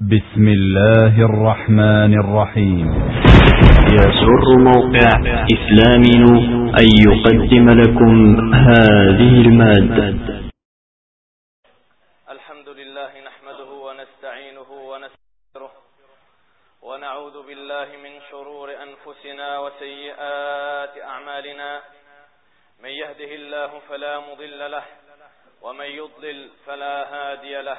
بسم الله الرحمن الرحيم. يسر موقع إسلامي أن يقدم لكم هذه المادة. الحمد لله نحمده ونستعينه ونستغفره ونعوذ بالله من شرور أنفسنا وسيئات أعمالنا. من يهده الله فلا مضل له ومن يضلل فلا هادي له.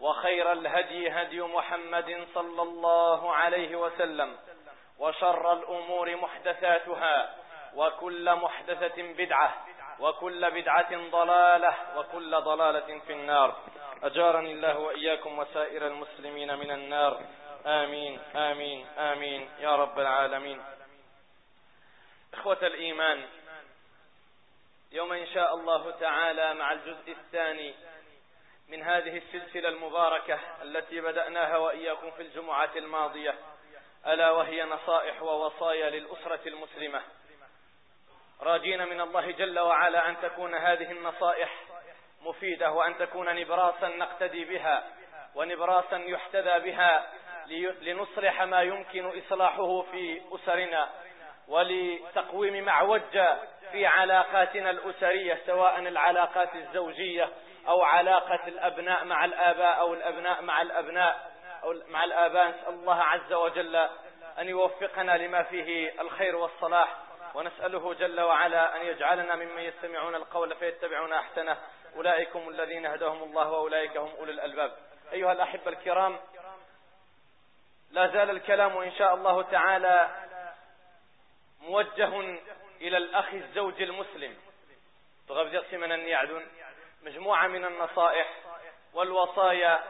وخير الهدي هدي محمد صلى الله عليه وسلم وشر الأمور محدثاتها وكل محدثة بدعة وكل بدعة ضلالة وكل ضلالة في النار. أجارني الله وإياكم وسائر المسلمين من النار. آمين آمين آمين يا رب العالمين. إخوة الإيمان يوم إن شاء الله تعالى مع الجزء الثاني من هذه السلسلة المباركة التي بدأناها وإياكم في الجمعة الماضية ألا وهي نصائح ووصايا للأسرة المسلمة. راجين من الله جل وعلا أن تكون هذه النصائح مفيدة وأن تكون نبراسا نقتدي بها ونبراسا يحتذى بها لنصلح ما يمكن إصلاحه في أسرنا ولتقويم معوج في علاقاتنا الأسرية سواء العلاقات الزوجية أو علاقة الأبناء مع الآباء أو الأبناء مع الأبناء أو مع الآباء. نسأل الله عز وجل أن يوفقنا لما فيه الخير والصلاح ونسأله جل وعلا أن يجعلنا ممن يستمعون القول فيتبعون أحسنه. أولئكم الذين هداهم الله وأولئك هم أولي الألباب. أيها الأحبة الكرام لا زال الكلام إن شاء الله تعالى موجه إلى الأخ الزوج المسلم. تغفزق من النيعدون مجموعة من النصائح والوصايا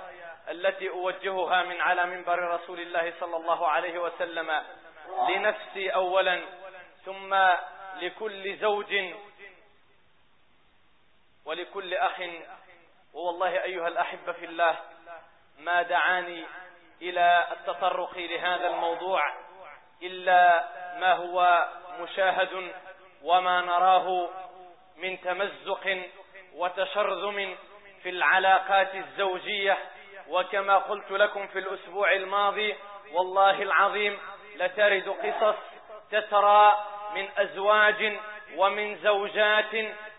التي أوجهها من على منبر رسول الله صلى الله عليه وسلم لنفسي أولا ثم لكل زوج ولكل أخ. والله أيها الأحبة في الله ما دعاني إلى التطرق لهذا الموضوع إلا ما هو مشاهد وما نراه من تمزق وتشرذم في العلاقات الزوجية وكما قلت لكم في الأسبوع الماضي والله العظيم لترد قصص تترى من أزواج ومن زوجات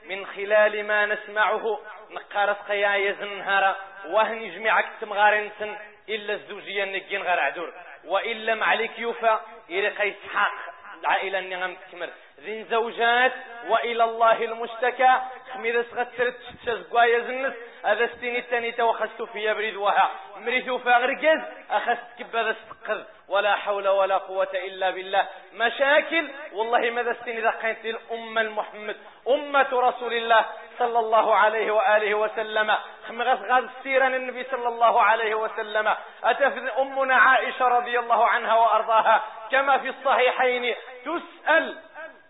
من خلال ما نسمعه. نقارس قيا يزنهر وهن يجمعك تمغارن سن إلا الزوجية نجين غير عدور وإلا معلك يوفى إلى قيس حق العائلة النغم تكمل. ذين زوجات وإلى الله المشتكى خميرس غترت تشزقوا يزنس هذا ستيني التاني توخست في بريد وها. مريثو فاغرقز أخست كبادة استقذ ولا حول ولا قوة إلا بالله. مشاكل والله ماذا ستيني ذقيت الأمة المحمد. أمة رسول الله صلى الله عليه وآله وسلم. خمغس غاز سيرا النبي صلى الله عليه وسلم. أتفذ أمنا عائشة رضي الله عنها وأرضاها. كما في الصحيحين تسأل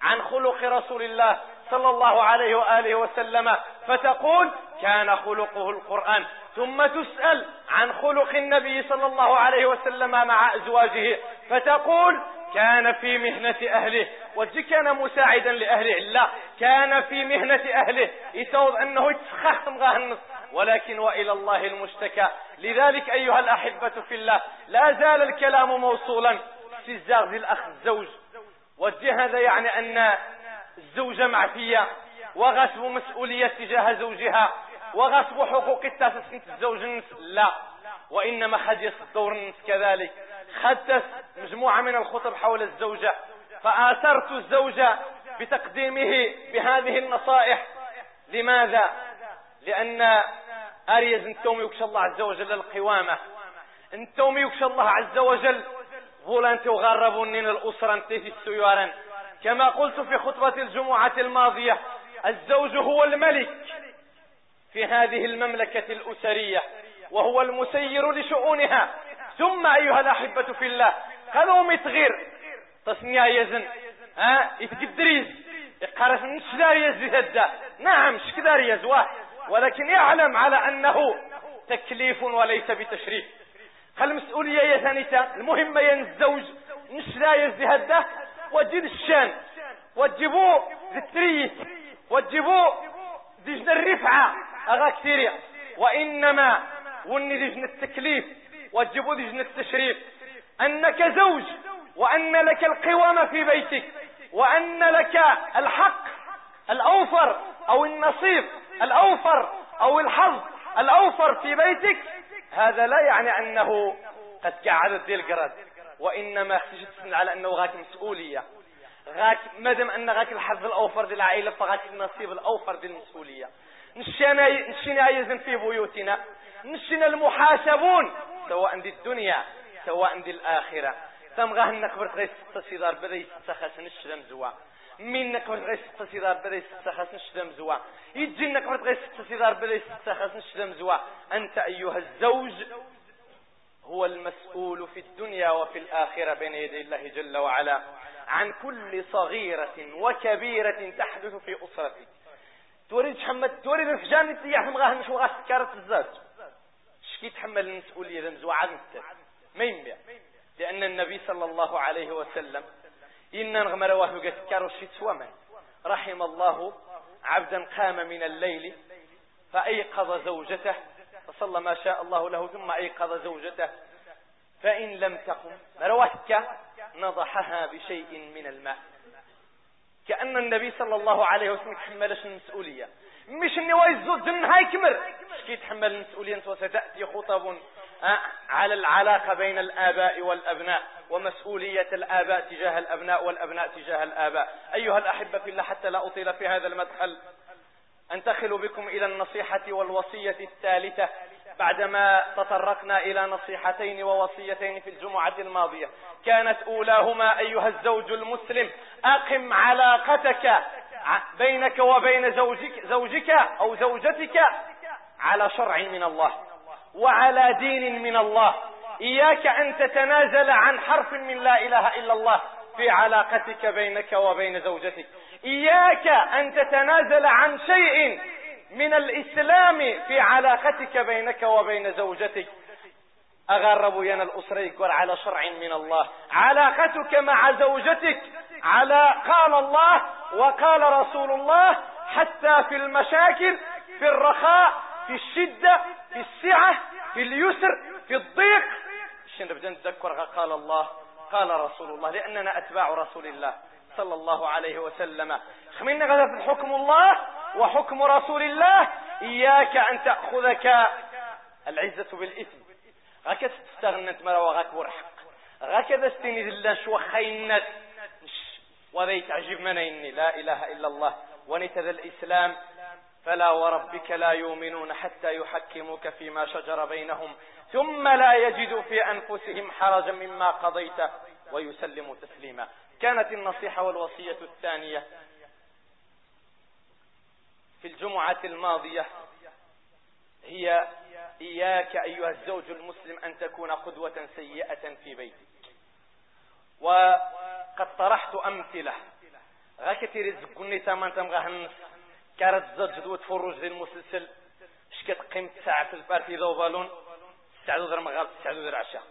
عن خلق رسول الله صلى الله عليه وآله وسلم فتقول كان خلقه القرآن. ثم تسأل عن خلق النبي صلى الله عليه وسلم مع أزواجه فتقول كان في مهنة أهله. وجي كان مساعدا لأهله لا كان في مهنة أهله. يتوض أنه يتسخخ النص. ولكن وإلى الله المشتكى. لذلك أيها الأحبة في الله لا زال الكلام موصولا سيزاغ الأخ الزوج. وجه هذا يعني أن الزوجة معفية وغصب مسؤولية تجاه زوجها وغصب حقوق التاسس الزوج لا وإنما خد الدور النس كذلك. خدت مجموعة من الخطب حول الزوجة فآثرت الزوج بتقديمه بهذه النصائح. لماذا؟ لأن أريز أنتم يكشى الله عز وجل القوامة أنتم يكشى الله عز وجل. فولانتي وغربوني الأسرة أنت في السيارة. كما قلت في خطبة الجمعة الماضية الزوج هو الملك في هذه المملكة الأسرية وهو المسير لشؤونها. ثم أيها الأحبة في الله قالوا متغير. تصنيع يزن ها؟ يتقدريز يقارس نشدار يزي هدا نعم شكدار يزواه ولكن يعلم على أنه تكليف وليس بتشريف. المسؤولية يا ثانيتا المهمة ين الزوج نشلا يزي هدا وجد الشان. وتجيبوه التريس وتجيبوه ديجن الرفعة. أغا كثيرية. وإنما وني ديجن التكليف. وتجيبوه ديجن التشريف. أنك زوج. وأن لك القوامة في بيتك. وأن لك الحق الأوفر أو النصيب الأوفر أو الحظ الأوفر في بيتك. هذا لا يعني أنه قد قعدت دي القرد. وإنما خشيت على أنه غاك مسؤولية. غاك مادام أن غاك الحظ الأوفر دي العائلة فغاك النصيب الأوفر دي المسؤولية. نشينا نشينا يزن في بيوتنا. نشينا المحاسبون سواء دي الدنيا سواء دي الآخرة. ثم غاه نقبرت غير ستة سيدار بدا يستخاس نشدم زوا. من نقبرت غير ستة سيدار بدا يستخاس نشدم زوا. يجي نقبرت غير ستة سيدار بدا يستخاس نشدم زوا. أنت أيها الزوج هو المسؤول في الدنيا وفي الآخرة بين يدي الله جل وعلا عن كل صغيرة وكبيرة تحدث في أسرتك تريد محمد تريد الفجان تياح مغاه نشو غاس كارت الزاج شكي تحمل المسؤولية ذنزو عن ما ينبع. لأن النبي صلى الله عليه وسلم إن نغمر وهو قد الشيت ومن رحم الله عبدا قام من الليل فأيقظ زوجته فصلى ما شاء الله له ثم أيقظ زوجته. فإن لم تقم روتك نضحها بشيء من الماء. كأن النبي صلى الله عليه وسلم تحملش المسؤولية مش إني وايزود هاي كمر. كي تحمل المسؤولية وستأتي خطب آه، على العلاقة بين الآباء والأبناء ومسؤولية الآباء تجاه الأبناء والأبناء تجاه الآباء. أيها الأحبة في الله حتى لا أطيل في هذا المدخل. أنتقل بكم إلى النصيحة والوصية الثالثة بعدما تطرقنا إلى نصيحتين ووصيتين في الجمعة الماضية. كانت أولاهما أيها الزوج المسلم أقم علاقتك بينك وبين زوجك, زوجك أو زوجتك على شرع من الله وعلى دين من الله. إياك أن تتنازل عن حرف من لا إله إلا الله في علاقتك بينك وبين زوجتك. إياك أن تتنازل عن شيء من الإسلام في علاقتك بينك وبين زوجتك. أغرب ين الأسرة يقول على شرع من الله. علاقتك مع زوجتك على قال الله وقال رسول الله حتى في المشاكل في الرخاء في الشدة في السعة في اليسر في الضيق. شن نبدا نتذكر قال الله قال رسول الله لأننا أتباع رسول الله. صلى الله عليه وسلم. خمينا غدا حكم الله وحكم رسول الله. إياك أن تأخذك العزة بالإثم. غاك تستغنى مرة وغاك ورحق. غاك دستني ذلا شو خينت. تعجب من إني لا إله إلا الله. ونتذ الإسلام. فلا وربك لا يؤمنون حتى يحكموك فيما شجر بينهم. ثم لا يجدوا في أنفسهم حرجا مما قضيت. ويسلموا تسليما. كانت النصيحة والوصية الثانية في الجمعة الماضية هي إياك أيها الزوج المسلم أن تكون قدوة سيئة في بيتك. وقد طرحت أمثلة. غاكتي رزق كني تامان تمغى كارت زوج دوت فروج ذي المسلسل. شكت قيمة ساعة البارتي ذو بالون. سعدو ذر مغاب سعدو ذر عشاء.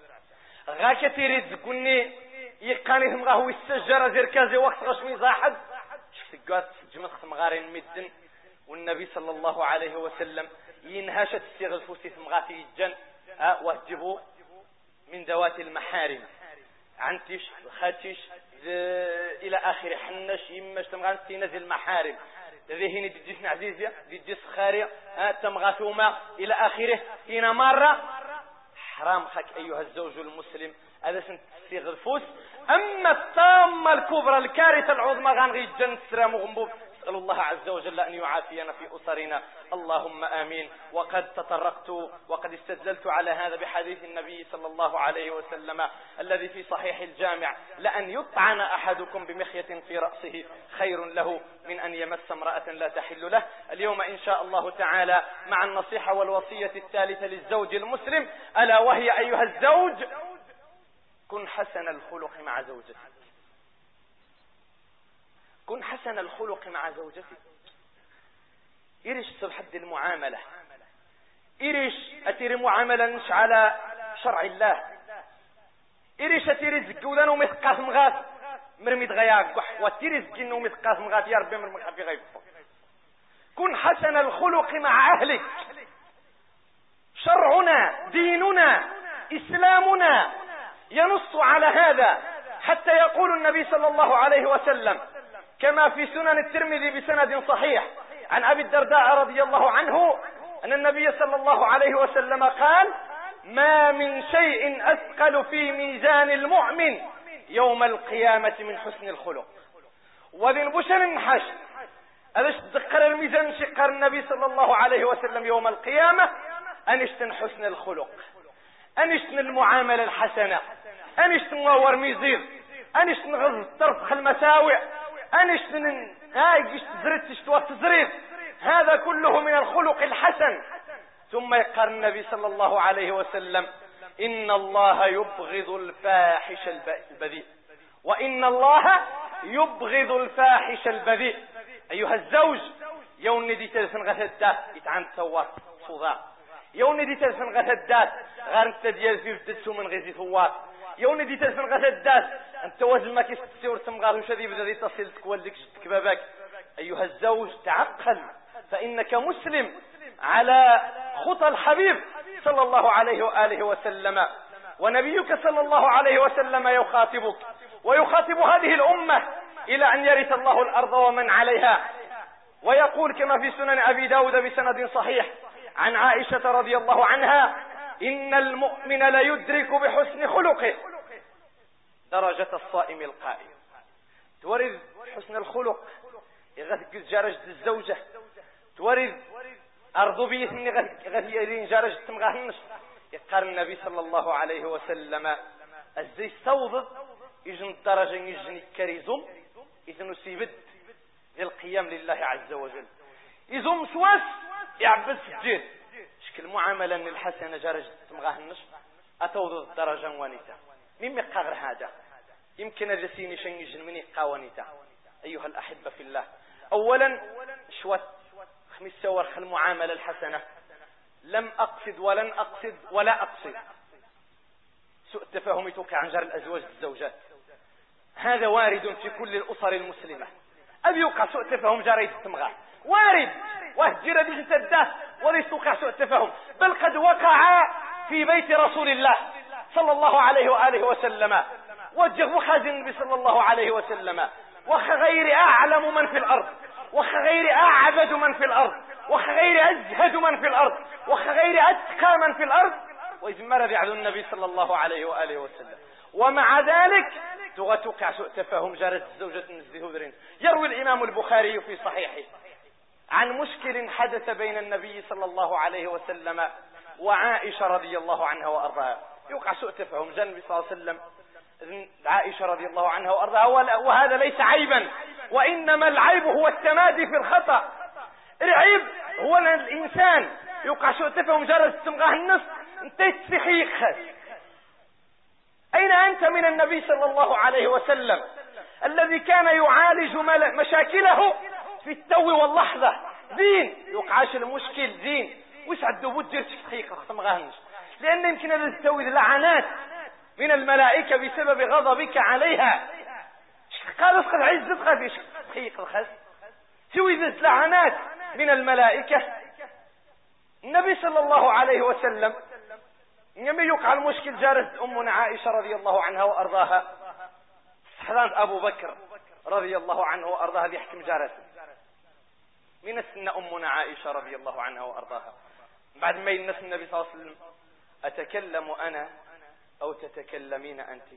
غاكتي رزق كني يقاني ثم غاهو السجارة زير كازي وقت غشمي زاحد شكت قوات جمت مغارين مدن والنبي صلى الله عليه وسلم ينهاشت السيغ الفوسي ثم غاتي الجن أه من ذوات المحارم. عنتش خاتش إلى اخر حنش يمش تمغان تنزل المحارم. ذهني دي عزيزية دي سخاري أه تمغاثوما إلى آخره. هنا مرة حرام خك أيها الزوج المسلم. هذا سنتسيغ الفوس أما الطامة الكبرى الكارثة العظمى غنغي الجنة سرام وغنبوب نسأل الله عز وجل أن يعافينا في أسرنا. اللهم آمين. وقد تطرقت وقد استدللت على هذا بحديث النبي صلى الله عليه وسلم الذي في صحيح الجامع لأن يطعن أحدكم بمخية في رأسه خير له من أن يمس امرأة لا تحل له. اليوم إن شاء الله تعالى مع النصيحة والوصية الثالثة للزوج المسلم ألا وهي أيها الزوج؟ كن حسن الخلق مع زوجتك. كن حسن الخلق مع زوجتك. إيرش حد المعاملة. إيرش أتيري معاملة على شرع الله. إيرش أتيري زكوذان ومثقاس مغاث. مرمي دغياك وتيري زكين ومثقاس مغاث. يا ربي مرمي في غيب كن حسن الخلق مع أهلك. شرعنا ديننا إسلامنا ينص على هذا حتى يقول النبي صلى الله عليه وسلم كما في سنن الترمذي بسند صحيح عن أبي الدرداء رضي الله عنه أن النبي صلى الله عليه وسلم قال ما من شيء أثقل في ميزان المؤمن يوم القيامة من حسن الخلق. وذن بشر النحش أليش تذكر الميزان شقر النبي صلى الله عليه وسلم يوم القيامة؟ أنشتن حسن الخلق. أنشتن المعاملة الحسنة. أنشتن ور ميزير أنشتن غض الطرف المساوئ. أنشتن هاي جشت زرت شتوات زريت هذا كله من الخلق الحسن. ثم يقر النبي صلى الله عليه وسلم إن الله يبغض الفاحش البذيء. وإن الله يبغض الفاحش البذيء. أيها الزوج يوم ندي تلسن غثدات يتعن سوات صداق يوم ندي تلسن غثدات غير انت ديال في من غيزي ثوات يوم ندي تلسن غثدات أنت وزن ما كيستسيور تمغال وش ذي بدا تصل تكوالدك كبابك أيها الزوج تعقل فإنك مسلم على خطى الحبيب صلى الله عليه وآله وسلم. ونبيك صلى الله عليه وسلم يخاطبك. ويخاطب هذه الأمة إلى أن يرث الله الأرض ومن عليها. ويقول كما في سنن أبي داود بسند صحيح عن عائشة رضي الله عنها إن المؤمن ليدرك بحسن خلقه. درجة الصائم القائم. تورد حسن الخلق يغث جارج الزوجة. تورد أرضو بيث من غث يرين جارج تمغاهنش يقال النبي صلى الله عليه وسلم. الزي صوض يجن الدرجة يجن كريزم إذن سيبد للقيام لله عز وجل. إذن سواس يعبد سجين. شكل معاملة الحسنة جارج تمغاهنش أتوض الدرجة وانيتا. مين مقاغر هذا؟ يمكن أجسيني شيء يجن مني قاوانيتا أيها الأحبة في الله. أولا شوت. خمس سور المعاملة الحسنة. لم أقصد ولن أقصد ولا أقصد. سوء التفاهم يتوقع عن جار الأزواج الزوجات. هذا وارد في كل الأسر المسلمة. أبي يوقع سوء التفاهم جاري التمغى وارد. وهجر دي تده وليس توقع سوء التفاهم. بل قد وقع في بيت رسول الله صلى الله عليه وآله وسلم. وجه مخازن النبي صلى الله عليه وسلم. وخغير أعلم من في الأرض. وخغير أعبد من في الأرض. وخغير أزهد من في الأرض. وخغير أتقى من في الأرض. وإذ مر بعد النبي صلى الله عليه وآله وسلم. ومع ذلك تغتوقع سوء تفاهم جارت الزوجة هذرين يروي الإمام البخاري في صحيحه. عن مشكل حدث بين النبي صلى الله عليه وسلم وعائشة رضي الله عنها وأرضاها. يوقع سوء تفاهم. جاء النبي صلى الله عليه وسلم عائشة رضي الله عنها وأرضاها. وهذا ليس عيبا. وإنما العيب هو التمادي في الخطأ. العيب هو الإنسان يوقع شو تفه مجرد تمغاه النص أنت أين أنت من النبي صلى الله عليه وسلم؟ الذي كان يعالج مشاكله في التو واللحظة. دين. يوقعش المشكل دين. وش عدو بودر تسخيخ تمغاهنش لأن يمكن أن تستوي لعنات. من الملائكة بسبب غضبك عليها. قال اسقط عز اسقط دقيق الخس ذات لعنات من الملائكة؟ النبي صلى الله عليه وسلم لما يقع المشكل جارت أمنا عائشة رضي الله عنها وأرضاها. حضانت أبو بكر رضي الله عنه وأرضاها بيحكم جارته. من السنة أمنا عائشة رضي الله عنها وأرضاها. بعد ما ينس النبي صلى الله عليه وسلم أتكلم أنا أو تتكلمين أنت؟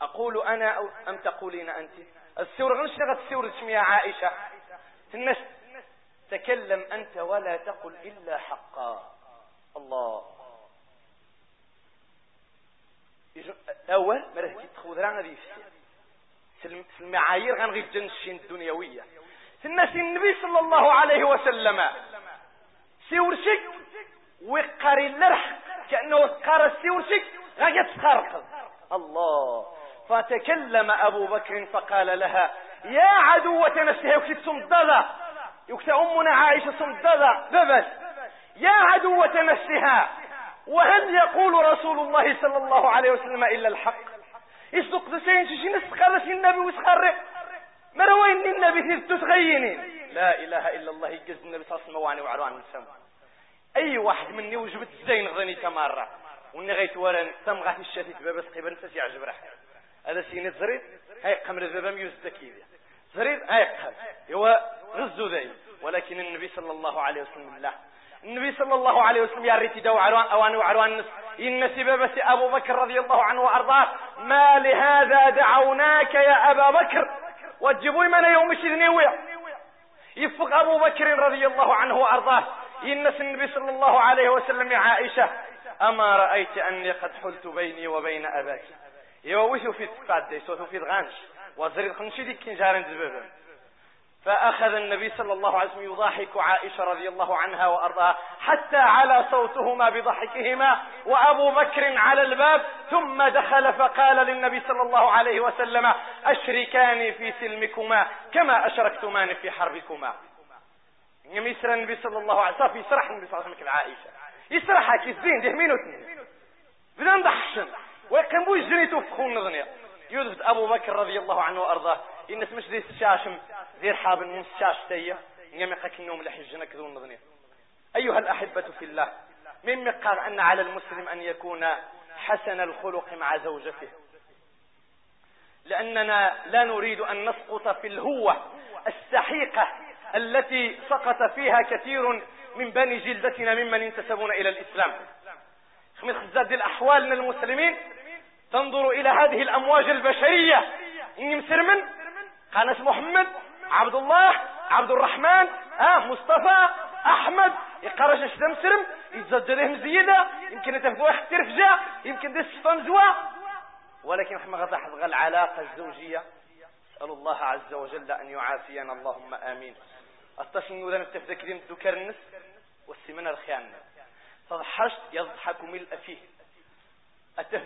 أقول أنا أو أم تقولين أنت؟ السور غنش نغت السور يا عائشة. الناس تكلم أنت ولا تقل إلا حقا. الله. أول مرة تخوذ رانا ذي في المعايير غنغي الجنشين الدنيوية. الناس النبي صلى الله عليه وسلم. سيورشك وقاري اللرح كأنه قار السيورشك غاية تخرق الله. فتكلم أبو بكر فقال لها يا عدوة نفسها يكتب صمددة يكتب أمنا عائشة صمددة ببس يا عدوة نفسها وهل يقول رسول الله صلى الله عليه وسلم إلا الحق؟ يصدق دسين شي نسخر شي النبي وسخر؟ مروين النبي تتغينين لا إله إلا الله يجز النبي صلى الله عليه وسلم. وعروان السماء أي واحد مني وجبت الزين غني تمارة وني غيت ورا تم غاتي الشاتي بابا سقيبا نفسي يعجب راح هذا سيني هاي قمر بابا ميوز زريد هاي قمر. هو غزو ذي ولكن النبي صلى الله عليه وسلم الله النبي صلى الله عليه وسلم يا ريت دو عروان أوان وعروان إن سبب أبو بكر رضي الله عنه وأرضاه ما لهذا دعوناك يا أبا بكر؟ وجبوا من يوم شذنيوية يفق أبو بكر رضي الله عنه وأرضاه. إن النبي صلى الله عليه وسلم يا عائشة أما رأيت أني قد حلت بيني وبين أباك. يووث في تقاد يسوث في الغانش وزريد خنشي ديك كنجارن زبابا فأخذ النبي صلى الله عليه وسلم يضاحك عائشة رضي الله عنها وأرضاها حتى على صوتهما بضحكهما وأبو بكر على الباب ثم دخل فقال للنبي صلى الله عليه وسلم أشركاني في سلمكما كما أشركتمان في حربكما. يسرى النبي صلى الله عليه وسلم يسرح النبي صلى الله عليه وسلم عائشة. يسرحها كيزين ده مينو بدنا ندحشن ويقيم بو يجري تفخون نغنيا يوذبت أبو بكر رضي الله عنه وأرضاه. إنس مش ذي الشاشم ذي الحاب من الشاش تيا. يمقك النوم لحجنا كذون نغنيا أيها الأحبة في الله من مقال أن على المسلم أن يكون حسن الخلق مع زوجته. لأننا لا نريد أن نسقط في الهوة السحيقة التي سقط فيها كثير من بني جلدتنا ممن ينتسبون إلى الإسلام. خمس خزاد الأحوال من المسلمين. تنظر إلى هذه الأمواج البشرية. إني مسرمن قانس محمد. عبد الله عبد الرحمن. آه مصطفى أحمد. يقرش اشتا مسرم يتزجرهم زيادة. يمكن يتفقوا واحد ترفجة يمكن دي الصفة ولكن إحنا غتلاحظ العلاقة الزوجية. أسأل الله عز وجل أن يعافينا. اللهم آمين. نتفذكرين كريم الذكر النس؟ والسمنة الخيانة. فضحشت يضحك ملء فيه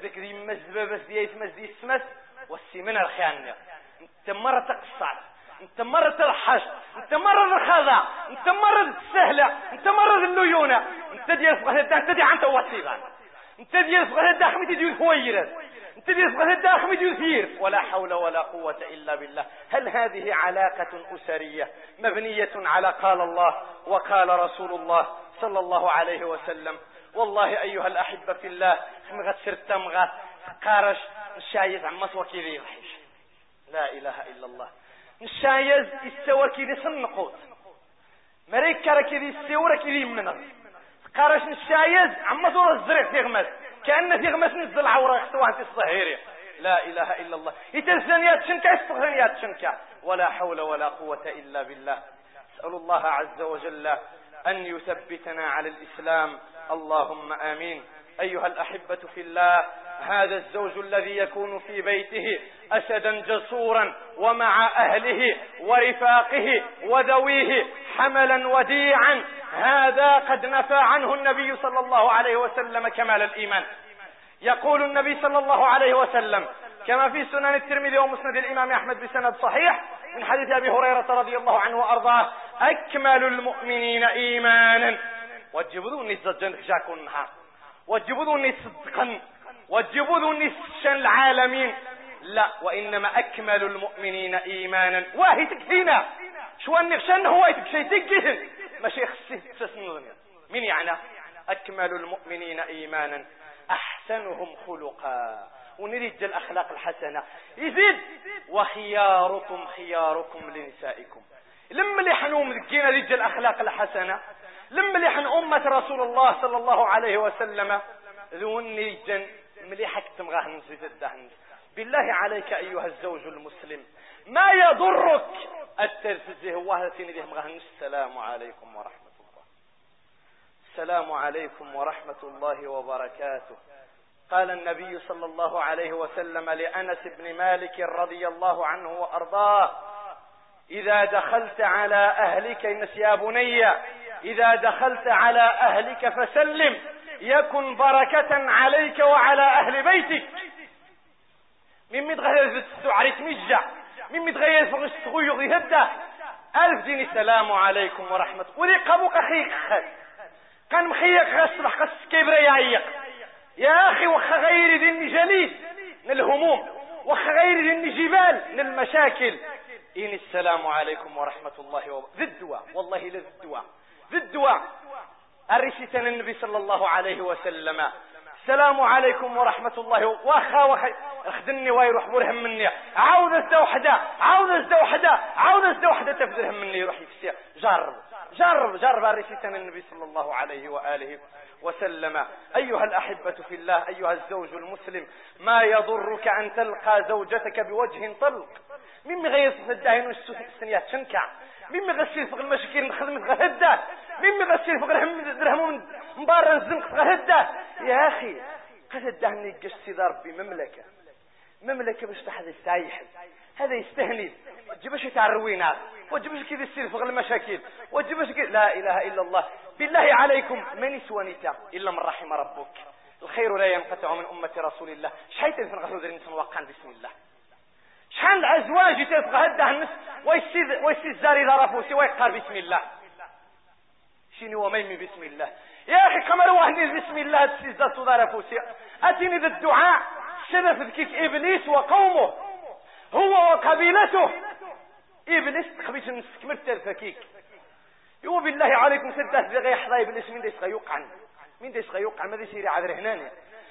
كريم مزبة بس ديت مزدي اسمس والسمنة الخيانة. أنت مرة تقصر. أنت مرة تلحش أنت مرة الخذا أنت مرة السهلة. أنت مرة الليونة. أنت دي فقه أنت دي عن توصيبان أنت دي فقه الداخل دي خويرة انت دي فقه الداخل دي ثير ولا حول ولا قوة إلا بالله. هل هذه علاقة أسرية مبنية على قال الله وقال رسول الله صلى الله عليه وسلم؟ والله أيها الأحبة في الله مغت سرت قارش الشايز عم مسوى كذي لا إله إلا الله. الشايز كذي صنقوت مريك كرا كذي يستوى كذي من قارش الشايز عم مسوى الزرع تغمس كأن تغمس نزل عورة يحتوها في الصهيرية لا إله إلا الله. يتلزنيات شنكا يستغنيات شنكا ولا حول ولا قوة إلا بالله. اسأل الله عز وجل أن يثبتنا على الإسلام. اللهم آمين. أيها الأحبة في الله هذا الزوج الذي يكون في بيته أسدا جسورا ومع أهله ورفاقه وذويه حملا وديعا هذا قد نفى عنه النبي صلى الله عليه وسلم كمال الإيمان. يقول النبي صلى الله عليه وسلم كما في سنن الترمذي ومسند الإمام أحمد بسند صحيح من حديث أبي هريرة رضي الله عنه وأرضاه أكمل المؤمنين إيمانا. وجبدوني الزجن جاكون نهار. وجبدوني صدقا. وجبدوني شن العالمين. لا وإنما أكمل المؤمنين إيمانا. واهي تكفينا. شو أن نخشن هو يتكشي تكهن ماشي خسي. تسنون من يعني؟ أكمل المؤمنين إيمانا. أحسنهم خلقا. ونريد الأخلاق الحسنة. يزيد. وخياركم خياركم لنسائكم. لما اللي حنوم ذكينا رجال الأخلاق الحسنة. لما اللي حن أمة رسول الله صلى الله عليه وسلم. ذون رجال مليحك تمغاه نزيد الدهن بالله عليك أيها الزوج المسلم ما يضرك؟ التلفزه وهاتين له مغاه السلام عليكم ورحمة الله. السلام عليكم ورحمة الله وبركاته. قال النبي صلى الله عليه وسلم لأنس بن مالك رضي الله عنه وأرضاه إذا دخلت على أهلك يا بني إذا دخلت على أهلك فسلم. يكن بركة عليك وعلى أهل بيتك. من متغير في السعر مجع من متغير في السغيغ يهدى ألف دين السلام عليكم ورحمة ولي قبوك أخيك كان مخيك غسرح قس كبر يعيق. يا أخي وخ غير ذي جليل للهموم وخ غير ذي جبال للمشاكل إن السلام عليكم ورحمة الله وبركاته ذي الدواء. والله لذي الدواء. ذي الدواء. أرشتنا النبي صلى الله عليه وسلم. السلام عليكم ورحمة الله. وأخا واخا اخدني ويروح برهم مني. عاود ازدا وحدة عاود ازدا وحدة عاود ازدا وحدة تفدرهم مني يروح يفسي جرب جرب جرب أرشتنا النبي صلى الله عليه وآله وسلم. أيها الأحبة في الله أيها الزوج المسلم ما يضرك أن تلقى زوجتك بوجه طلق؟ مما غير الداهن والسنيات شنكع. مما فوق المشاكل نخدم غهدة مما غسيل فوق درهم مبارا نزمك غهدة يا أخي قد الدهن يقش سيدة ربي مملكة. مملكة باش تحدث سايح هذا يستهني. وتجيبش تعروينا وتجيبش كذا السير فوق المشاكل. وتجيبش كذا لا إله إلا الله. بالله عليكم من يسوانيتا إلا من رحم ربك. الخير لا ينقطع من أمة رسول الله. شحال تنفن غسل درين وقان بسم الله؟ شحال الأزواج تبقى هده النس ويسيد ويسيد زاري ذرفوسي ويقار بسم الله؟ شنو وميمي بسم الله. يا أخي كما روحني بسم الله تسيد ذرفوسي أتني ذا الدعاء. شرف ذكيك إبليس وقومه. هو وقبيلته. إبليس تخبيش نستكمل تلفكيك يو بالله عليكم سدات بغي يحظى إبليس. من ديس غيوقعن. من ديس غيوقعن. ماذا يصير عذر هناني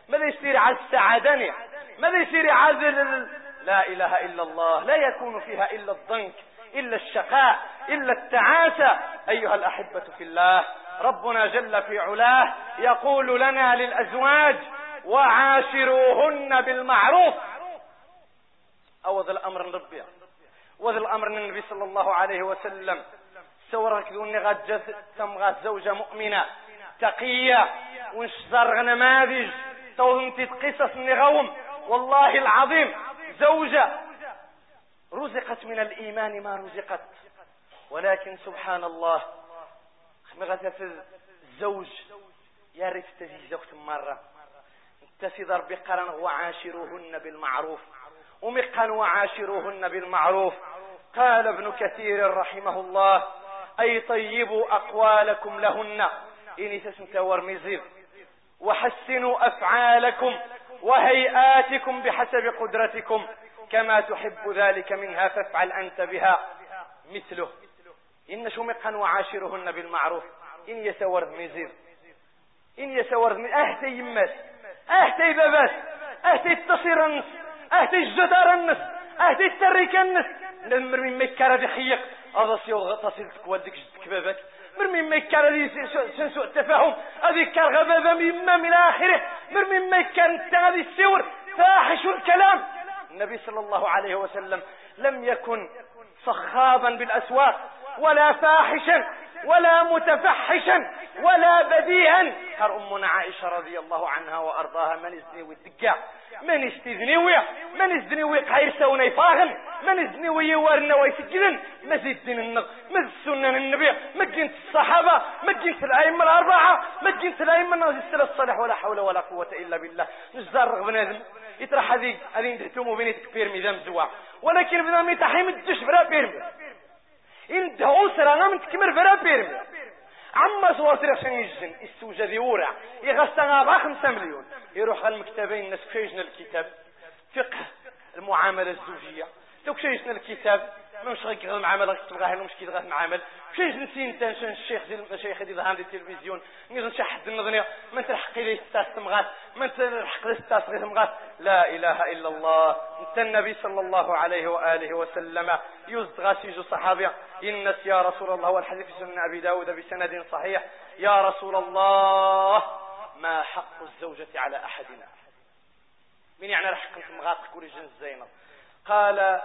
ماذا يصير على السعاداني؟ ماذا يصير عذر لا إله إلا الله. لا يكون فيها إلا الضنك إلا الشقاء. إلا التعاسة أيها الأحبة في الله. ربنا جل في علاه يقول لنا للأزواج وعاشروهن بالمعروف. أو ذا الأمر ربي وذا الأمر النبي صلى الله عليه وسلم. سورك ذوني غد تمغى زوجة مؤمنة. تقية. ونشزر نماذج توهمتي قصص نغوم والله العظيم. زوجة. رزقت من الإيمان ما رزقت. ولكن سبحان الله مغثة الزوج يا ريت تزيزوك مرة. تسيدر بقرن وعاشروهن بالمعروف ومقن وعاشروهن بالمعروف. قال ابن كثير رحمه الله أي طيبوا أقوالكم لهن. إني تسمت ورمزير وحسنوا أفعالكم وهيئاتكم بحسب قدرتكم. كما تحب ذلك منها فافعل أنت بها. مثله. إن شمقا وعاشرهن بالمعروف. إن يسور مزير إن يسور من أهتي يمس أهتي باباس أهتي التصير النس أهتي الجدار النس أهتي التريك النس نمر من مكارة خيق هذا سيو تصير تكوالدك جدك بابك مرمي ما كان سوء التفاهم هذه كان مما من آخره. مرمي ما كان هذه السور. فاحش الكلام. النبي صلى الله عليه وسلم لم يكن صخابا بالأسواق. ولا فاحشا ولا متفحشا ولا بديها. قال أمنا عائشة رضي الله عنها وأرضاها من يزني والدقاء من يستذنوي من يزني قير سوني فاغن؟ من يزني ويوارنا ويسجلن ما زيدين النغ ما السنة النبي ما الصحابة ما الأئمة الأربعة ما جنت الأئمة السلف الصالح ولا حول ولا قوة إلا بالله. نزار بنادم يطرح هذه هذه ندهتم بين تكبير ميزان زوا ولكن بنا ميتحيم الدش برا بيرمي إن دهو سرانا من تكمر برا بيرمي عما صواتر عشان يجن السوجة ذي ورع يغسطنا بها خمسة مليون. يروح المكتبين كيجنا الكتاب. فقه المعاملة الزوجية. لو كيجنا الكتاب. ما مش غير المعاملة تبغاها مش كي تغاه المعامل كيش نسين تنشن الشيخ ديال المشايخ ديال هاندي التلفزيون نيز نشحد النظنية ما تلحق لي ستاس تمغات ما تلحق لي ستاس غير تمغات لا اله الا الله. انت النبي صلى الله عليه واله وسلم يزد غاسيج صحابي الناس يا رسول الله والحديث في سنن ابي داود بسند صحيح يا رسول الله ما حق الزوجة على أحدنا. من يعني راح كنت مغاطك ورجن الزينب قال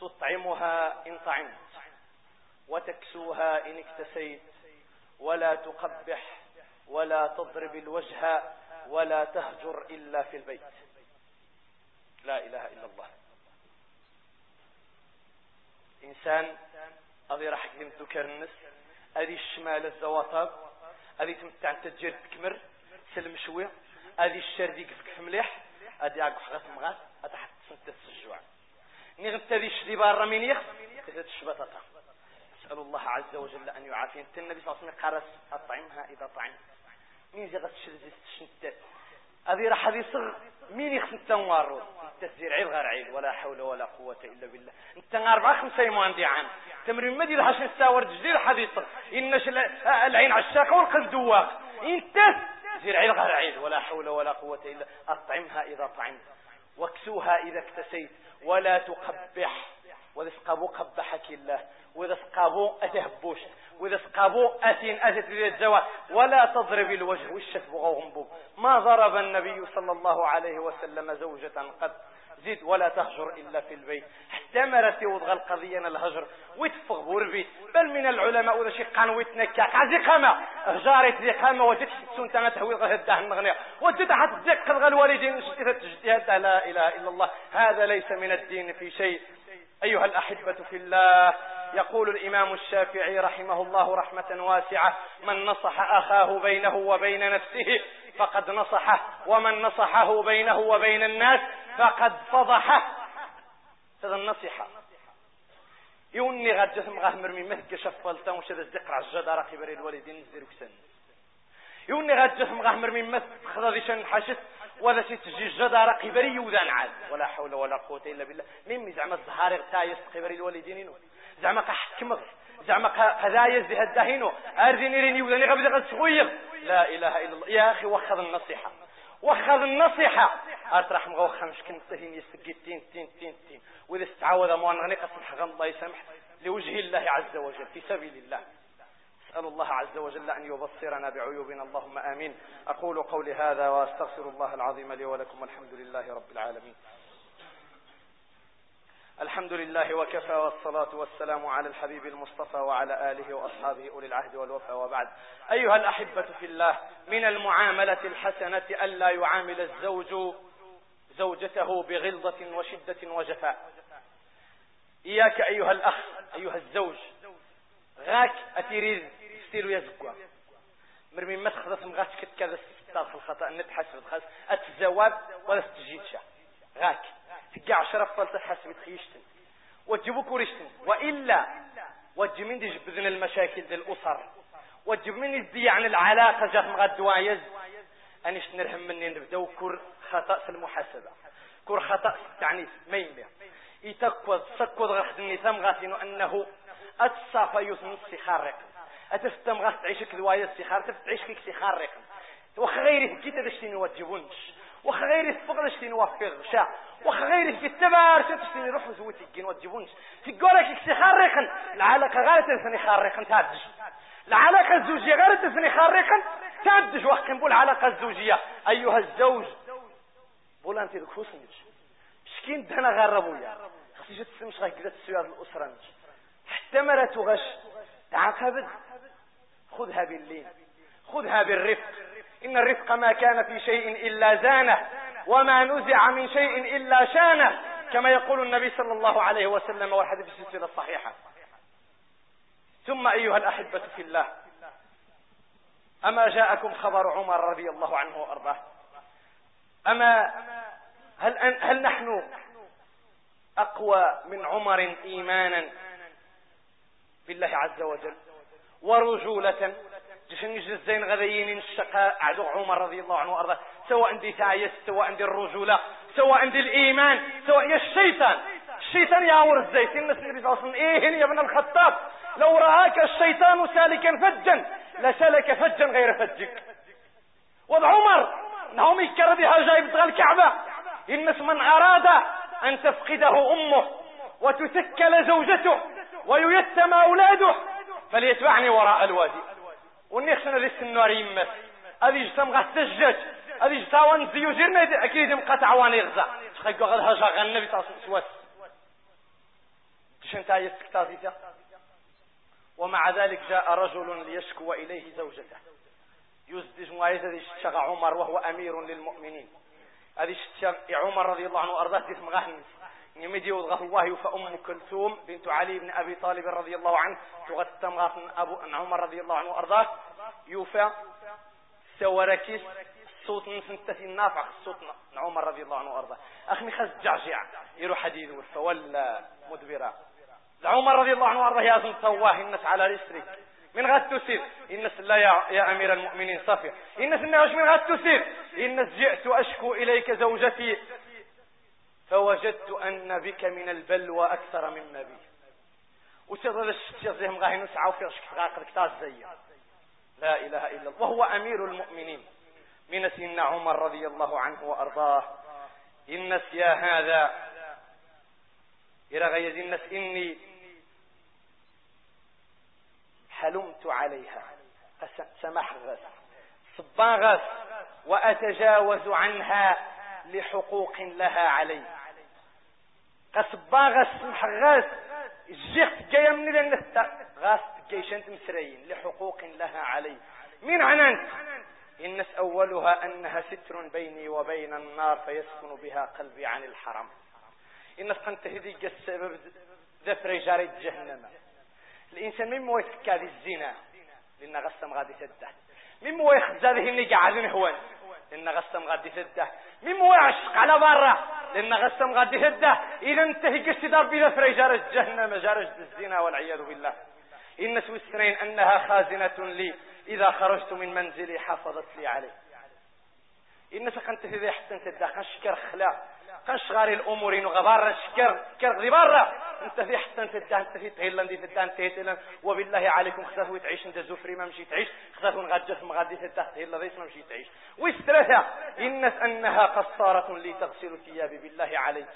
تطعمها إن طعمت وتكسوها إن اكتسيت ولا تقبح ولا تضرب الوجه ولا تهجر إلا في البيت. لا إله إلا الله. إنسان أذي راح يقدم ذكر النس أذي الشمال الزواطب أذي تمتع تجير تكمر سلم شوي أذي الشر ديك في مليح أذي أقف حغس مغاس أتحت سنتس الجوع نغم تذي شدي بارا من يخ تذي الشبطة أسأل الله عز وجل أن يعافينا. النبي صلى الله عليه وسلم قرس أطعمها إذا طعمت مين زي غتشرزي الشنتات هذه راح هذه صغ مين يخص التنوار التسجيل عيل غير عيل ولا حول ولا قوة إلا بالله. انت أربعة خمسة يمان دي عام. تمرين مدي لحش نستاور جديد حديث إنش العين عشاق والقلب دواق. إنت زير عيل غير عيل ولا حول ولا قوة إلا أطعمها إذا طعمت واكسوها إذا اكتسيت ولا تقبح. وإذا سقابو قبحك الله وإذا سقابو أتهبوش وإذا سقابو أتين أتت الزواج. ولا تضرب الوجه. والشف بغوهم بوب. ما ضرب النبي صلى الله عليه وسلم زوجة قد زيد ولا تهجر إلا في البيت. احتمرت وضغى القضية الهجر. ويتفغ بوربي بل من العلماء وذا شي قان ويتنكا عزي قامة. هجارت ذي قامة. وجدت حسون تانا تهوي غير الدهن النغنية وجدت حتى تذكر الوالدين لا إله إلا الله. هذا ليس من الدين في شيء. أيها الأحبة في الله. يقول الإمام الشافعي رحمه الله رحمة واسعة. من نصح أخاه بينه وبين نفسه فقد نصحه. ومن نصحه بينه وبين الناس فقد فضحه. هذا النصيحة. يوني غاد جسم غامر من مهك شفلتا وش هذا الزقر الجدارة كبر الوالدين نزيرو كسن يوني غاد جسم غامر من مهك خذا شن حشت ولا تجي الجدارة قبري يوذان عاد. ولا حول ولا قوة إلا بالله. مين زعما الزهاري تايس قبري الوالدين زعما كحكمغ زعما قذايز دي هداهينو. أرزيني ريني وذاني غبدي غد سخويغ لا إله إلا الله. يا أخي وخذ النصيحة. وخذ النصيحة. أرترح مغوخة مش كنت تهين يسقي تين تين تين تين. وإذا استعوذ موان غني قسم حقا الله يسامح لوجه الله عز وجل في سبيل الله. أسأل الله عز وجل أن يبصرنا بعيوبنا. اللهم آمين. أقول قولي هذا وأستغفر الله العظيم لي ولكم والحمد لله رب العالمين. الحمد لله وكفى والصلاة والسلام على الحبيب المصطفى وعلى آله وأصحابه أولي العهد والوفا وبعد. أيها الأحبة في الله من المعاملة الحسنة ألا يعامل الزوج زوجته بغلظة وشدة وجفاء. إياك أيها الأخ أيها الزوج غاك أتيريز ستيرو يزقوا مرمي ما تخذت مغاش كذا ستار في الخطأ نتحسب خاص أتزواب ولا ستجيتشا غاك. تقع عشرة فلت حسب تخيشتن وتجيبوا كوريشتن وإلا وتجي من جبذن المشاكل دي الأسر وتجي من دي عن العلاقة جات مغاد دوايز أنيش نرهم مني نبدأ؟ كور خطأ في المحاسبة. كور خطأ في التعنيف ما يميع يتكوذ سكوذ غخد النثام غاثينو أنه أتصافى يثم السخار أتفتم غاث تعيشك دوايز السخار تفتعيش كيك سخار رقم وخغيري كيتا دشتيني وتجيبونش وخغيري فوق دشتيني وفق شا وخغيري في التبار تشتيني روح زوتي كين وتجيبونش قولك كسي خارقا العلاقة غير تنسني خارقا تادج العلاقة الزوجية غير تنسني خارقا تادج وحكم بول العلاقة الزوجية. أيها الزوج بول أنت دكوسنج مسكين دهنا غربويا خصيش تسمش غير كذا تسويا الأسرة حتى مرة تغش تعاقبت. خذها باللين. خذها بالرفق. إن الرفق ما كان في شيء إلا زانه وما نزع من شيء إلا شانه كما يقول النبي صلى الله عليه وسلم والحديث في السلسلة الصحيحة. ثم أيها الأحبة في الله أما جاءكم خبر عمر رضي الله عنه وأرضاه؟ أما هل, أن هل نحن أقوى من عمر إيمانا بالله عز وجل ورجولة جشن يجي الزين غذيين الشقاء عدو عمر رضي الله عنه وأرضاه. سواء عندي تعيس سواء عندي الرجولة سواء عندي الإيمان سواء يا الشيطان. الشيطان يعور الزيت الناس اللي بيتواصلون إيه يا ابن الخطاب. لو رآك الشيطان سالكا فجا لسلك فجا غير فجك. وضع عمر نعم يكرر بها جايب الكعبة. الناس من أراد أن تفقده أمه وتثكل زوجته وييتم أولاده فليتبعني وراء الوادي. ونخشنا لسه النار يمس هذه جسم غا تسجج هذه جتاوان زيو جيرنا أكيد مقطع واني غزا شخيقو غد هجا النبي صلى الله عليه وسلم. شنتا يسكتازيتا ومع ذلك جاء رجل ليشكو إليه زوجته. يزدج هذه الشغى عمر وهو أمير للمؤمنين. هذه عمر رضي الله عنه وأرضاه ديث مغاهنس يمدي وضغط الله فأم كلثوم بنت علي بن أبي طالب رضي الله عنه تغتم أبو عمر رضي الله عنه وأرضاه. يوفى سوركيس صوت نسنتثي النافع صوت عمر رضي الله عنه وأرضاه. أخني خز جعجع يروح حديد فولى مدبرا عمر رضي الله عنه وأرضاه يا تواه الناس على رسرك من غاد تسير. إنس لا يا, يا أمير المؤمنين صفية إنس إنه من غاد تسير. إنس جئت أشكو إليك زوجتي فوجدت أن بك من البلوى أكثر مما بي وتظل الشيخ زيهم غاهي نسعى وفي غاقر كتاز زي لا إله إلا الله. وهو أمير المؤمنين. من سيدنا عمر رضي الله عنه وأرضاه. إنس يا هذا. إلى غير الناس إني حلمت عليها. سمح غس صبان غس وأتجاوز عنها لحقوق لها علي. قصبان غس سمح غس الجيخ جاية من لأن غاس انت مسرين لحقوق لها علي. من عنانت؟ إنس أولها أنها ستر بيني وبين النار فيسكن بها قلبي عن الحرم. إنس قنت هذه السبب ذفر جاري جهنم. الإنسان من مو يتفكى هذه الزنا لأن غسم غادي تده من مو يخز هذه اللي قاعدين هون لأن غسم غادي تده من مو يعشق على برا لأن غسم غادي تده إذا انتهي قشت بلا فري جارج جهنم جارج الزنا والعياذ بالله. إن سويسرين أنها خازنة لي إذا خرجت من منزلي حافظت لي عليه إن سكنت في ذي حسن تده شكر خلا. غاري الأمور إنه غبار شكر كر غبار أنت في حتى انت أنت في تهيلا دي في انت تهيلا وبالله عليكم خذوا تعيش أنت زفري ما مشي تعيش. ما غادي تحت تهيلا ذيس ما مشي تعيش. واسترثا إنس أنها قصارة لي تغسل ثيابي بالله عليك.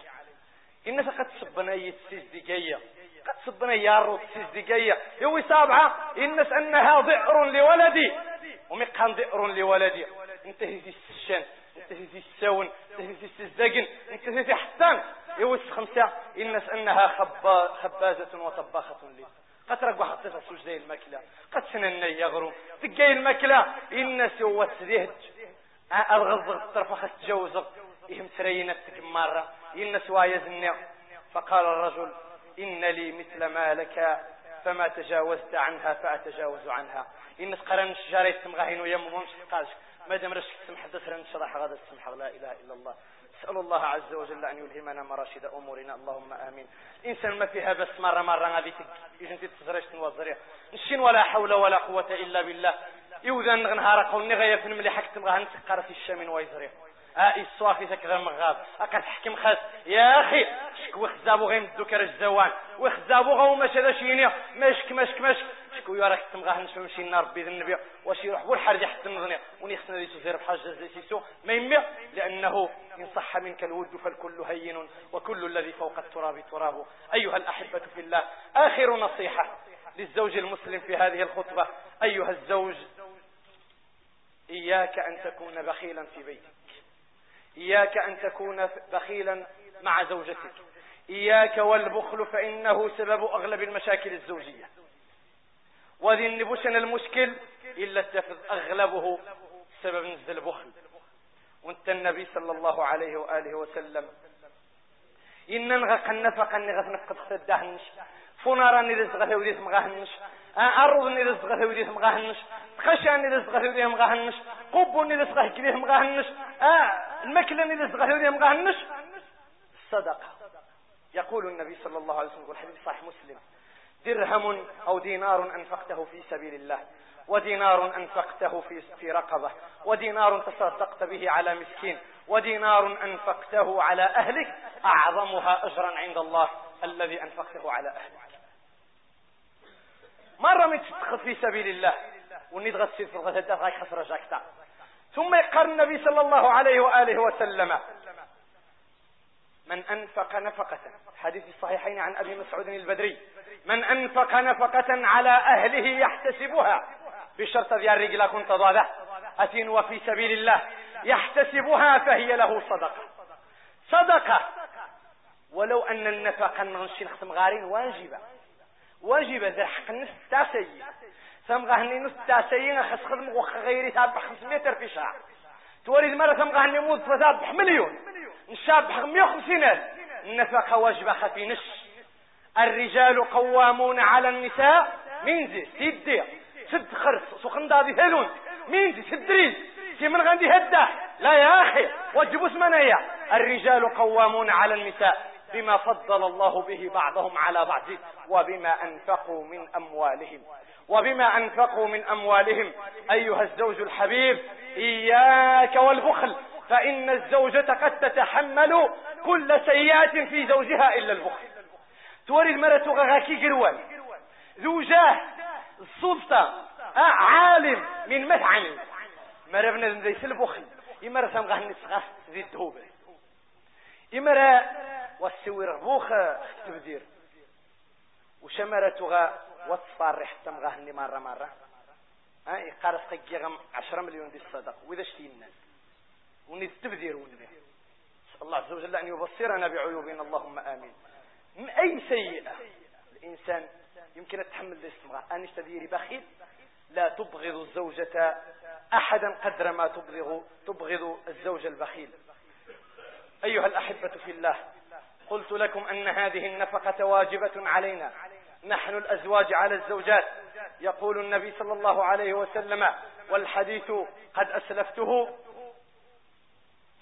إنس قد صبنا يتسجدقية قد صبنا يارو تسجدقية يوي سابعة إنس أنها ضئر لولدي. ومقهن ضئر لولدي. انتهي في السشان السون انتهي في السزاقن في حسان يوس خمسة إنس أنها خبا خبازة وطباخة لي. قد رقوا حطيتها سوج زي المكلة قد سنني يغرو تقاي المكلة إنس هو تسديهج الغض الطرف خس تجوزق إهم سرينتك مرة إنس وايزني فقال الرجل إن لي مثل ما لك فما تجاوزت عنها فأتجاوز عنها. إنس قرن شجارة تمغاهين ويممونش قالش ما دام رشك تسمح دسر نشرح غدا تسمح لا إله إلا الله. نسأل الله عز وجل أن يلهمنا مراشد أمورنا. اللهم آمين. إنسان ما فيها بس مرة مرة غادي يجن تتزرش نوزريها نشين ولا حول ولا قوة إلا بالله. يوذن نهار قوني غاية في الملي تبغى نسقر في الشامين ويزريها آئي الصوافي تكذا مغاب. أكا تحكم خاس يا أخي شكو خزابو غيم الدكر الزوان. وخزابو غو مش هذا شيني مشك مشك مشك. شكو يوارك تمغاه نشو نمشي النار بإذن النبي واش يروح والحرج حتى النظني وني خصنا لي تزير بحاجة زي سيسو. ما يمي؟ لأنه إن صح منك الود فالكل هين وكل الذي فوق التراب تراب. أيها الأحبة في الله آخر نصيحة للزوج المسلم في هذه الخطبة. أيها الزوج إياك أن تكون بخيلا في بيتك. إياك أن تكون بخيلا مع زوجتك. إياك والبخل فإنه سبب أغلب المشاكل الزوجية. وذي النبوشن المشكل إلا التفذ أغلبه سبب نزل البخل. وانت النبي صلى الله عليه وآله وسلم. إن نغق النفق نغف نفقد خدهنش فنرى نرزق ثوديث مغاهنش أرض نرزق ثوديث مغاهنش خشى نرزق ثوديث مغاهنش قب نرزق كليه مغاهنش المكلة نرزق ثوديث مغاهنش الصدقة يقول النبي صلى الله عليه وسلم والحديث صحيح مسلم. درهم أو دينار أنفقته في سبيل الله ودينار أنفقته في, في رقبة ودينار تصدقت به على مسكين ودينار أنفقته على أهلك أعظمها أجرا عند الله الذي أنفقته على أهلك مرة من تتخذ في سبيل الله وني تغسل في جاكتا ثم يقر النبي صلى الله عليه وآله وسلم من أنفق نفقة. حديث الصحيحين عن أبي مسعود البدري. من أنفق نفقة على أهله يحتسبها. بشرط ذي الرجل كنت ضاده أتين وفي سبيل الله. يحتسبها فهي له صدقة. صدقة. ولو أن النفقة نغنشي نختم غارين واجبة. واجبة ذا حق النس تاسي ثم غهني نس تاسي خس خدم غيري تابع 500 في شهر توريد مرة ثم غهني موت فتابع مليون. نشاب 150 ألف. النفقة واجبة خفي الرجال قوامون على النساء. مين زي؟ سيدي سد خرس. سخن دادي زي؟ سدريز في من غندي هدا لا يا أخي. وجبوا اسمنا الرجال قوامون على النساء. بما فضل الله به بعضهم على بعض. وبما أنفقوا من أموالهم. وبما أنفقوا من أموالهم. أيها الزوج الحبيب إياك والبخل. فإن الزوجة قد تتحمل كل سيئة في زوجها إلا البخل. توري المرأة غاكي قروان. زوجاه السلطة آه، عالم من مثعن مرة بنا زي البخل يمرة سمغه النسغة ذي الدهوبة يمرة والسوير بوخ تبدير وشمرتها وتصفار حتى مغاهني مرة مرة؟ ها يقارس قيغم عشرة مليون دي الصدق. وإذا شتي الناس وني التبذير وني الله عز وجل أن يبصرنا بعيوبنا. اللهم آمين. من أي سيئة الإنسان يمكن أتحمل الاستمرار؟ أن تديري بخيل لا تبغض الزوجة أحدا قدر ما تبغض تبغض الزوج البخيل. أيها الأحبة في الله قلت لكم أن هذه النفقة واجبة علينا. نحن الأزواج على الزوجات. يقول النبي صلى الله عليه وسلم والحديث قد أسلفته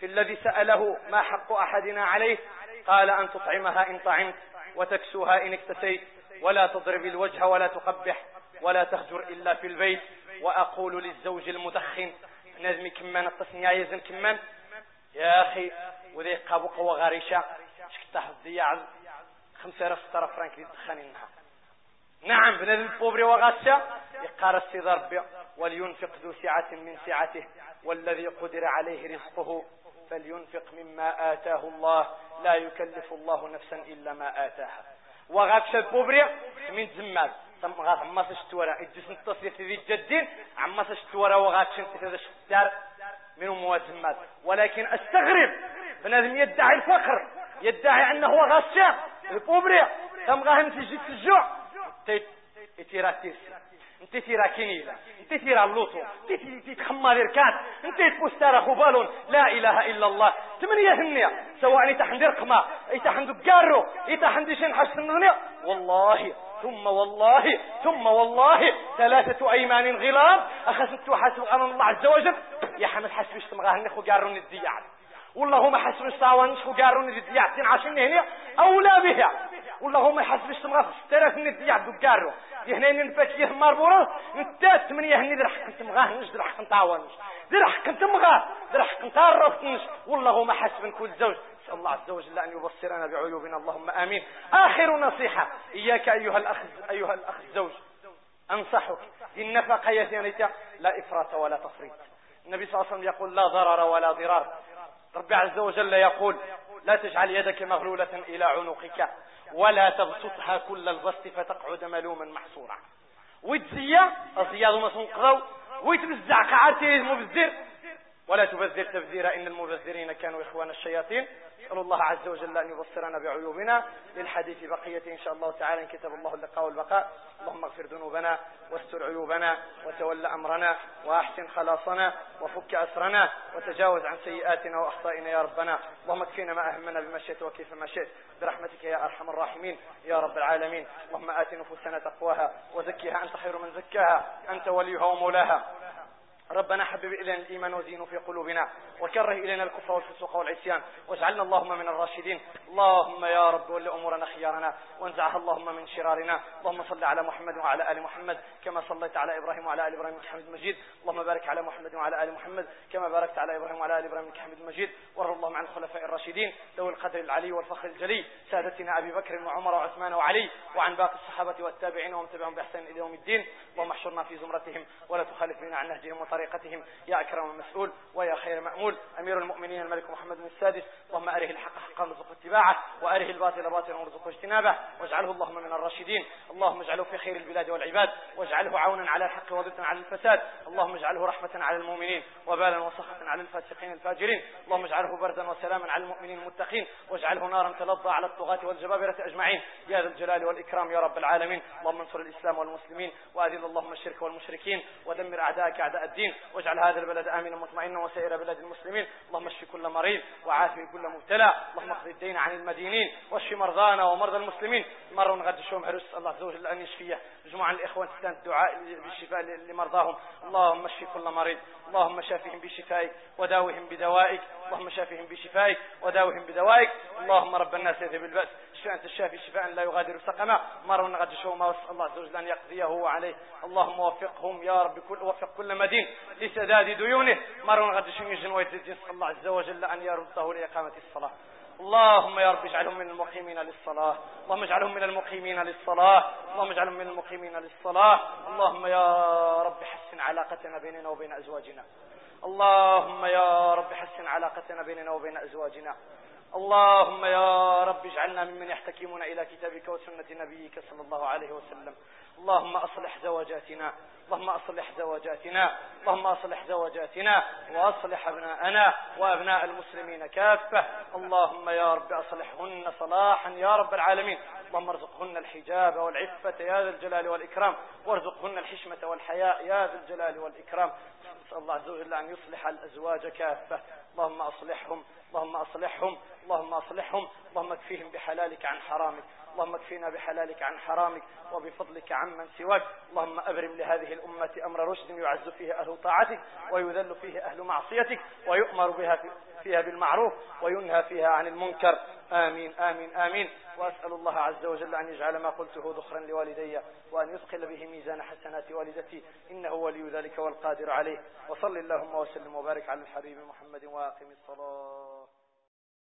في الذي سأله ما حق أحدنا عليه قال أن تطعمها إن طعمت وتكسوها إن اكتسيت ولا تضرب الوجه ولا تقبح ولا تهجر إلا في البيت. وأقول للزوج المدخن نزمي كمان التصنيع يزن كمان. يا أخي وذي قابو قوة غارشة شكتا حضية خمسة رف فرانك دي تخانينها نعم بنادم البوبري وغاسة يقار السيد ربي ولينفق ذو سعة من سعته والذي قدر عليه رزقه. فلينفق مما آتاه الله. لا يكلف الله نفسا إلا ما آتاها. وغاكش البوبري من زمال ثم غاث عما تشتورا الجسم التصير في الجدين عما تشتورا وغاكش انت شتار من موازمات ولكن أستغرب. بنادم يدعي الفقر. يدعي أنه هو غشام البوبري ثم غاهم تجي الجوع. تيرا تيرسي انت تيرا كينيلا انت تيرا اللوطو انت تخمى الاركان انت تبوستار اخو بالون لا إله إلا الله. تمنية هنية سواء يتحن رقمة يتحن دقارو يتحن ديشن حسن والله ثم والله ثم والله. ثلاثة أيمان غلام أخذت حسب أمام الله عز وجل. يا حمد حسب اشتمغاه نخو قارون الديان. والله ما حسب الساوان نخو قارون الديان عشان هنا أولى بها والله ما حسب اشتمغاه ستلاف من الديان دقارو هنا نفك يه مربورة نتات من يهني ذرح كنت مغاه نش ذرح كنت عوانش ذرح كنت مغاه ذرح كنت عرفتنش والله ما حسب كل زوج نسأل الله عز وجل أن يبصرنا بعيوبنا اللهم آمين آخر نصيحة إياك أيها الأخ أيها الأخ الزوج أنصحك النفقة يا لا إفراط ولا تفريط النبي صلى الله عليه وسلم يقول لا ضرر ولا ضرار رب عز وجل يقول لا تجعل يدك مغلولة إلى عنقك ولا تبسطها كل البسط فتقعد ملوما محصورا. ويتزيا الزياد ما تنقضوا ويتبزع كعارتي مبزر ولا تبذر تبذيرا إن المبذرين كانوا إخوان الشياطين. نسأل الله عز وجل أن يبصرنا بعيوبنا للحديث بقية إن شاء الله تعالى. إن كتب الله اللقاء والبقاء. اللهم اغفر ذنوبنا واستر عيوبنا وتول أمرنا وأحسن خلاصنا وفك أسرنا وتجاوز عن سيئاتنا وأخطائنا يا ربنا. اللهم اكفينا ما أهمنا بما شئت وكيف ما شئت. برحمتك يا أرحم الراحمين يا رب العالمين. اللهم آت نفوسنا تقواها وزكها أنت خير من زكاها. أنت وليها ومولاها. ربنا حبب إلينا الإيمان وزينه في قلوبنا وكره إلينا الكفر والفسوق والعصيان واجعلنا اللهم من الراشدين. اللهم يا رب ول أمورنا خيارنا وانزعها اللهم من شرارنا. اللهم صل على محمد وعلى آل محمد كما صليت على إبراهيم وعلى آل إبراهيم إنك حميد مجيد. اللهم بارك على محمد وعلى آل محمد كما باركت على إبراهيم وعلى آل إبراهيم إنك حميد مجيد. وارض اللهم عن الخلفاء الراشدين ذوي القدر العلي والفخر الجلي سادتنا أبي بكر وعمر وعثمان وعلي وعن باقي الصحابة والتابعين ومن تبعهم بإحسان إلى يوم الدين. اللهم احشرنا في زمرتهم ولا تخالف بنا عن نهجهم طريقتهم يا أكرم مسؤول ويا خير مأمول أمير المؤمنين الملك محمد السادس اللهم أره الحق حقا وارزقه اتباعه وأره الباطل باطلا وارزقه اجتنابه واجعله اللهم من الراشدين. اللهم اجعله في خير البلاد والعباد واجعله عونا على الحق وضدا على الفساد. اللهم اجعله رحمة على المؤمنين وبالا وسخطا على الفاسقين الفاجرين. اللهم اجعله بردا وسلاما على المؤمنين المتقين واجعله نارا تلظى على الطغاة والجبابرة أجمعين. يا ذا الجلال والإكرام يا رب العالمين. اللهم انصر الإسلام والمسلمين وأذل اللهم الشرك والمشركين ودمر أعداءك أعداء الدين. واجعل هذا البلد آمنا مطمئنا وسائر بلاد المسلمين. اللهم اشف كل مريض وعافي كل مبتلى. اللهم اقض الدين عن المدينين واشف مرضانا ومرضى المسلمين. مرة غد شوم هرس الله عز وجل أن يشفيه. جموع الإخوان تستان الدعاء بالشفاء لمرضاهم. اللهم اشف كل مريض. اللهم شافهم بشفائك وداوهم بدوائك. اللهم شافهم بشفائك وداوهم بدوائك. اللهم رب الناس يذهب البأس. اشفى أنت الشافي شفاء لا يغادر سقما. مرة غد شوم الله عز وجل أن يقضيه عليه. اللهم وفقهم يا رب كل وفق كل مدين لسداد ديونه. مرة غد شوم يجن ويتجن الله عز وجل أن يرده لإقامة الصلاة. اللهم يا رب اجعلهم من المقيمين للصلاة. اللهم اجعلهم من المقيمين للصلاة. اللهم اجعلهم من المقيمين للصلاة. اللهم يا رب حسن علاقتنا بيننا وبين أزواجنا. اللهم يا رب حسن علاقتنا بيننا وبين أزواجنا. اللهم يا رب اجعلنا ممن يحتكمون إلى كتابك وسنة نبيك صلى الله عليه وسلم. اللهم أصلح زواجاتنا. اللهم أصلح زواجاتنا اللهم أصلح زواجاتنا وأصلح أبناءنا وأبناء المسلمين كافة. اللهم يا رب أصلحهن صلاحا يا رب العالمين. اللهم ارزقهن الحجاب والعفة يا ذا الجلال والإكرام. وارزقهن الحشمة والحياء يا ذا الجلال والإكرام. نسأل الله عز وجل أن يصلح الأزواج كافة. اللهم أصلحهم اللهم أصلحهم اللهم أصلحهم. اللهم اكفيهم بحلالك عن حرامك. اللهم اكفينا بحلالك عن حرامك وبفضلك عمن سواك. اللهم أبرم لهذه الأمة أمر رشد يعز فيه أهل طاعتك ويذل فيه أهل معصيتك ويؤمر بها فيها بالمعروف وينهى فيها عن المنكر. آمين آمين آمين. وأسأل الله عز وجل أن يجعل ما قلته ذخرا لوالدي وأن يثقل به ميزان حسنات والدتي. إنه ولي ذلك والقادر عليه. وصل اللهم وسلم وبارك على الحبيب محمد وأقم الصلاة.